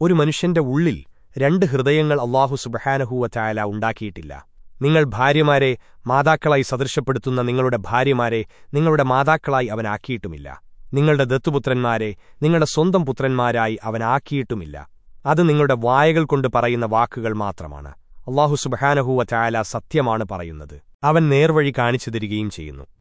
ഒരു മനുഷ്യന്റെ ഉള്ളിൽ രണ്ട് ഹൃദയങ്ങൾ അള്ളാഹു സുബഹാനഹൂവ ചായാല ഉണ്ടാക്കിയിട്ടില്ല. നിങ്ങൾ ഭാര്യമാരെ മാതാക്കളായി സദൃശപ്പെടുത്തുന്ന നിങ്ങളുടെ ഭാര്യമാരെ നിങ്ങളുടെ മാതാക്കളായി അവനാക്കിയിട്ടുമില്ല നിങ്ങളുടെ ദത്തുപുത്രന്മാരെ നിങ്ങളുടെ സ്വന്തം പുത്രന്മാരായി അവനാക്കിയിട്ടുമില്ല അത് നിങ്ങളുടെ വായകൾ കൊണ്ട് പറയുന്ന വാക്കുകൾ മാത്രമാണ്. അള്ളാഹു സുബഹാനഹൂവ ചായാല സത്യമാണ് പറയുന്നത്. അവൻ നേർവഴി കാണിച്ചു തരികയും ചെയ്യുന്നു.